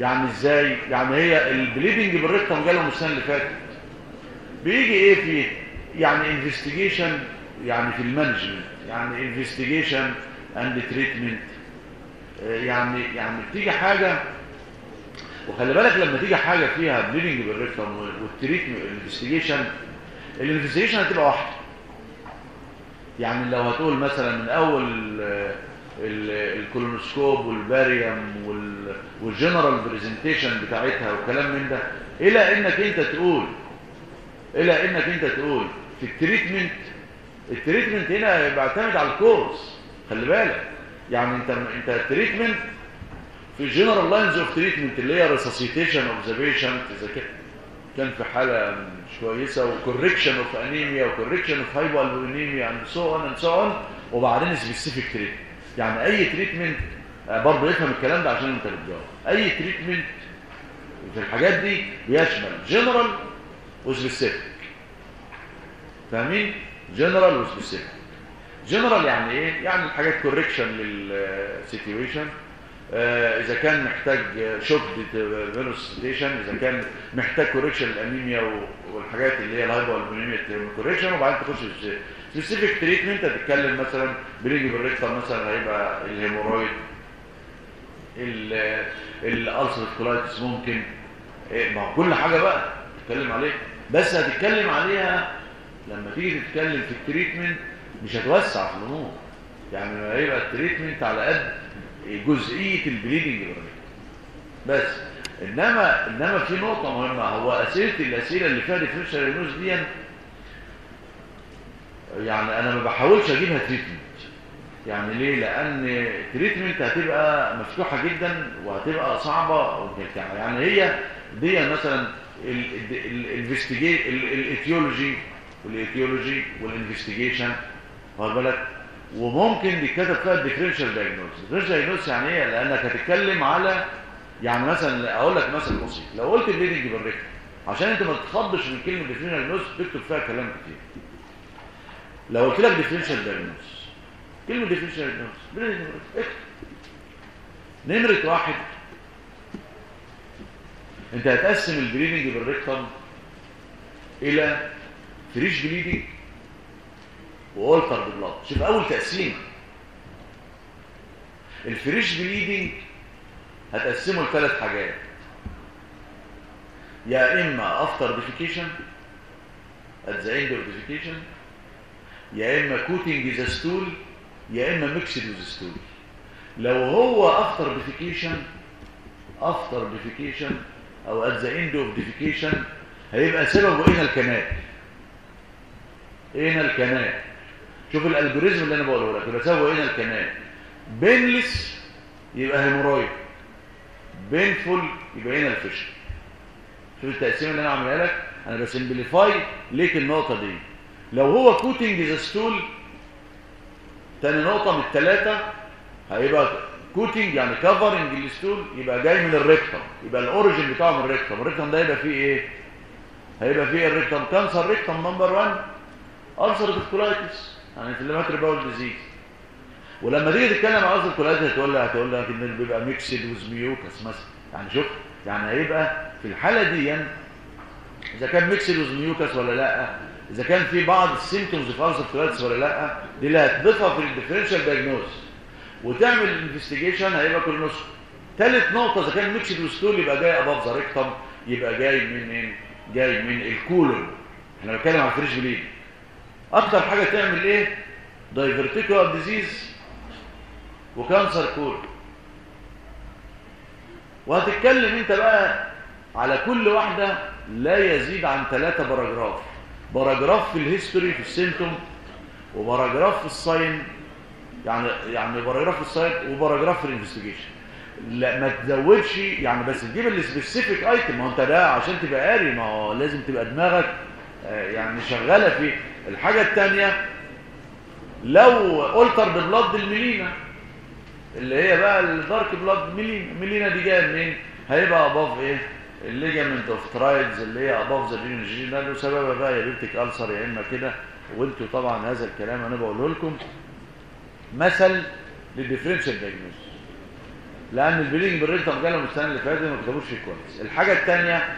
يعني إزاي؟ يعني هي ال bleeding per rectum جالهم السنة اللي فاتت. بيجي إيه فيه يعني investigation يعني في ال management يعني investigation and treatment يعني يعني بتيجي حاجة وخلي بالك لما تيجي حاجة فيها بليدنج بالريكتم والتريتمنت الانفستيجيشن الانفستيجيشن هتبقى واحدة. يعني لو هتقول مثلا من أول ال colonoscope وال barium وال general presentation بتاعتها والكلام من ده. إلى إنك أنت تقول إلى إنك أنت تقول في ال treatment ال treatment هنا بيعتمد على ال cause خلي بالك. يعني أنت أنت ال treatment في general lines of treatment اللي هي resuscitation observation إذا كان في حالة مش كويسه و correction of anemia و correction of hypovolemia and so on and so on وبعدين specific treatment يعني أي treatment برضه يفهم الكلام ده عشان أنت بتجاوب. أي treatment في الحاجات دي بيشمل general و specific فاهمين؟ general و specific general يعني إيه؟ يعني الحاجات correction لل situation آه إذا كان محتاج shock ف resuscitation إذا كان محتاج correction ال anemia والحاجات اللي هي ال hypovolemia correction وبعدين تخش specific treatment هتتكلم مثلا bleeding per rectum مثلا هيبقى ال hemorrhoid ال ulcerative colitis ممكن. إيه ما كل حاجة بقى تتكلم عليها. بس هتتكلم عليها لما تيجي تتكلم في ال treatment مش هتوسع في الأمور يعني هيبقى ال treatment على قد جزئية ال bleeding بس إنما إنما في نقطة مهمة. هو أسئلة الأسئلة اللي فيها differential diagnosis دي يعني أنا ما بحاولش أجيبها treatment يعني ليه؟ لأن ال treatment هتبقى مفتوحة جدا وهتبقى صعبة يعني هي دي مثلا ال etiology وال etiology وال investigation واخد بالك؟ وممكن يتكتب فيها ال differential diagnosis ال differential diagnosis يعني إيه؟ لأنك هتتكلم على يعني مثلا أقول لك مثلا بسيط. لو قلت bleeding per rectum عشان أنت ما تتخضش من كلمة differential diagnosis تكتب فيها كلام كتير. لو قلت لك differential diagnosis كلمة differential bleeding per rectum نمرة واحد. أنت هتقسم ال bleeding per rectum إلى fresh bleeding و altered blood شوف أول تقسيم ال fresh bleeding هتقسمه لثلاث حاجات. يا إما after defecation the end of defecation يا إما coating the stool يا إما mixed with stool لو هو after defecation after defecation أو at the end of defecation هيبقى سببه anal canal anal canal شوف ال algorithm اللي أنا بقوله لك سببه anal canal painless يبقى hemorrhoid. painful يبقى هنا ال fissure. شوف التقسيمه اللي أنا عاملها لك. أنا ب simplify ليك النقطة دي. لو هو coating the stool تاني نقطة من الثلاثه هيبقى coating يعني covering ال stool يبقى جاي من ال rectum يبقى ال origin بتاعه من ال rectum ال rectum ده يبقى فيه إيه؟ هيبقى فيه ال rectum cancer rectum number 1 ulcerative colitis يعني inflammatory bowel disease ولما تيجي تتكلم عن ulcerative colitis هتقول لك هتقول لك إن بيبقى mixed with mucus مثلا يعني شوف يعني هيبقى في الحالة دي إذا كان mixed with mucus ولا لأ إذا كان في بعض ال symptoms في ulcerative colitis ولا لأ دي اللي هتضيفها في ال differential diagnosis وتعمل investigation هيبقى colonoscope ثالث نقطة إذا كان mixed with stool يبقى جاي above the يبقى جاي من جاي من ال colon إحنا بنتكلم عن fresh blood أكتر حاجة تعمل إيه؟ diverticular disease و cancer colon وهتتكلم أنت بقى على كل واحدة لا يزيد عن ثلاثة paragraph paragraph في ال history في ال symptom و paragraph في ال sign يعني يعني paragraph في ال sign و paragraph في ال investigation لا ما تزودش يعني بس تجيب السبيسيفيك ايتم ما أنت ده عشان تبقى قاري ما هو لازم تبقى دماغك يعني شغالة في الحاجة الثانية لو قلتر ببلاد الميلينا اللي هي بقى الدارك بلاد ميلينا ميلينا دي جاية منين؟ هيبقى اباف إيه؟ الليجامنت اوف ترايدز اللي هي اباف ذا جينال وسببها بقى يا بيبتيك السر يا إما كده. وأنتوا طبعا هذا الكلام أنا بقوله لكم. مثل للديفرنشال دايجنوز لأن البلينج بالرينتر جالهم السنة اللي فاتت ما كتبوش كويس الحاجة الثانية